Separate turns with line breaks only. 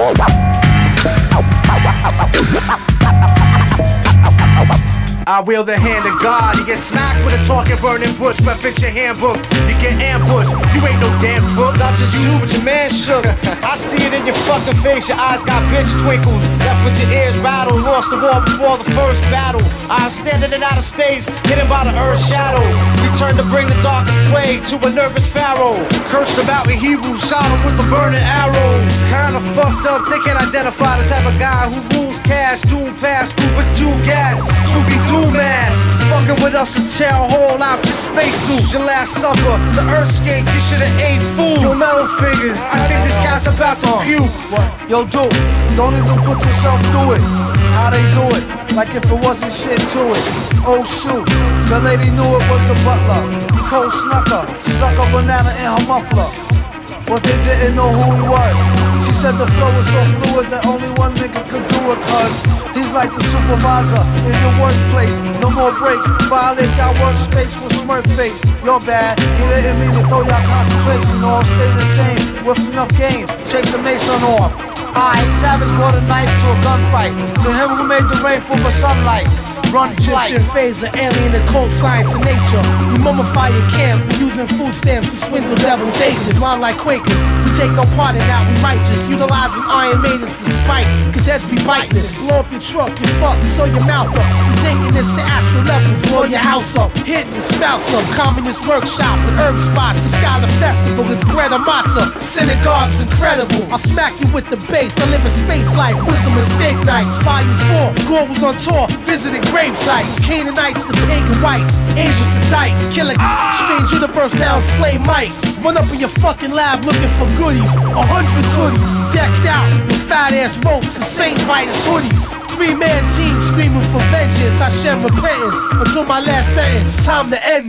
I wield the hand of God. You get smacked with a talking burning bush. Reference your handbook. You get ambushed. You ain't no damn crook. Not just you, but your man shook. I see it in your fucking face. Your eyes got bitch twinkles. Left with your ears rattle. Lost the war before the first battle. I'm standing in outer space, hidden by the earth's shadow. Return to bring the darkest plague to a nervous pharaoh. Cursed about me, Hebrews shot him with the burning arrows. Up. They can't identify the type of guy who rules cash. Doom pass with two gas. Scooby Doo mask. Fucking with us in town hall out your spacesuit. Your last supper, the earthscape, you should've ate food. Your metal figures, I think this guy's about to uh-huh. puke.
Yo, dude, don't even put yourself through it. How they do it, like if it wasn't shit to it. Oh shoot, the lady knew it was the butler. Cole snuck her, stuck a banana in her muffler. But they didn't know who he was. She said the flow was so fluid that only one nigga could do it, cuz he's like the supervisor in your workplace. No more breaks, violate your workspace with smirk face. You're bad, he didn't mean to throw your concentration all stay the same. With enough game, chase a mason off. I, Savage brought a knife to a gunfight. To him who made the rain for the sunlight. Run.
Egyptian phaser, alien occult science and nature. We mummify your camp, using food stamps to swindle devil's dages. Rhyme like Quakers, we take no part in that, we righteous. Utilizing iron maidens for spite, cause heads be biting us. Blow up your truck, you fuck, sew your mouth up. We taking this to astral level, blow your house up. Hitting the spouse up, communist workshop with herb spots. The Scholar Festival with bread matzah. Synagogue's incredible. I'll smack you with the bass. I live a space life, with some steak knife. Volume 4, Gore was on tour, visiting grave sites. Canaanites, the pagan whites, Asians and dykes. Killing strange universe now flame mics. Run up in your fucking lab looking for goodies. A hundred hoodies decked out with fat ass ropes and Saint Vitus hoodies. Three man team screaming for vengeance. I shed repentance until my last sentence. Time to end this.